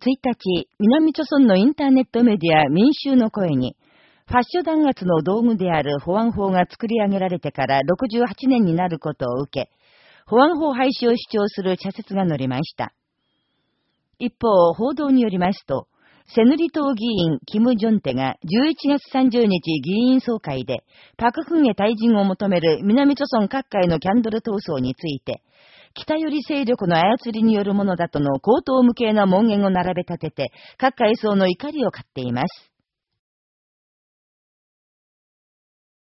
1日、南朝村のインターネットメディア民衆の声に、ファッション弾圧の道具である保安法が作り上げられてから68年になることを受け、保安法廃止を主張する茶説が載りました。一方、報道によりますと、セヌリ党議員、キム・ジョンテが11月30日議員総会で、パククンへ退陣を求める南朝村各界のキャンドル闘争について、北寄り勢力の操りによるものだとの口頭無形な門限を並べ立てて、各階層の怒りを買っています。